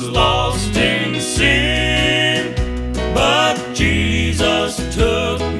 was lost in sin, but Jesus took me.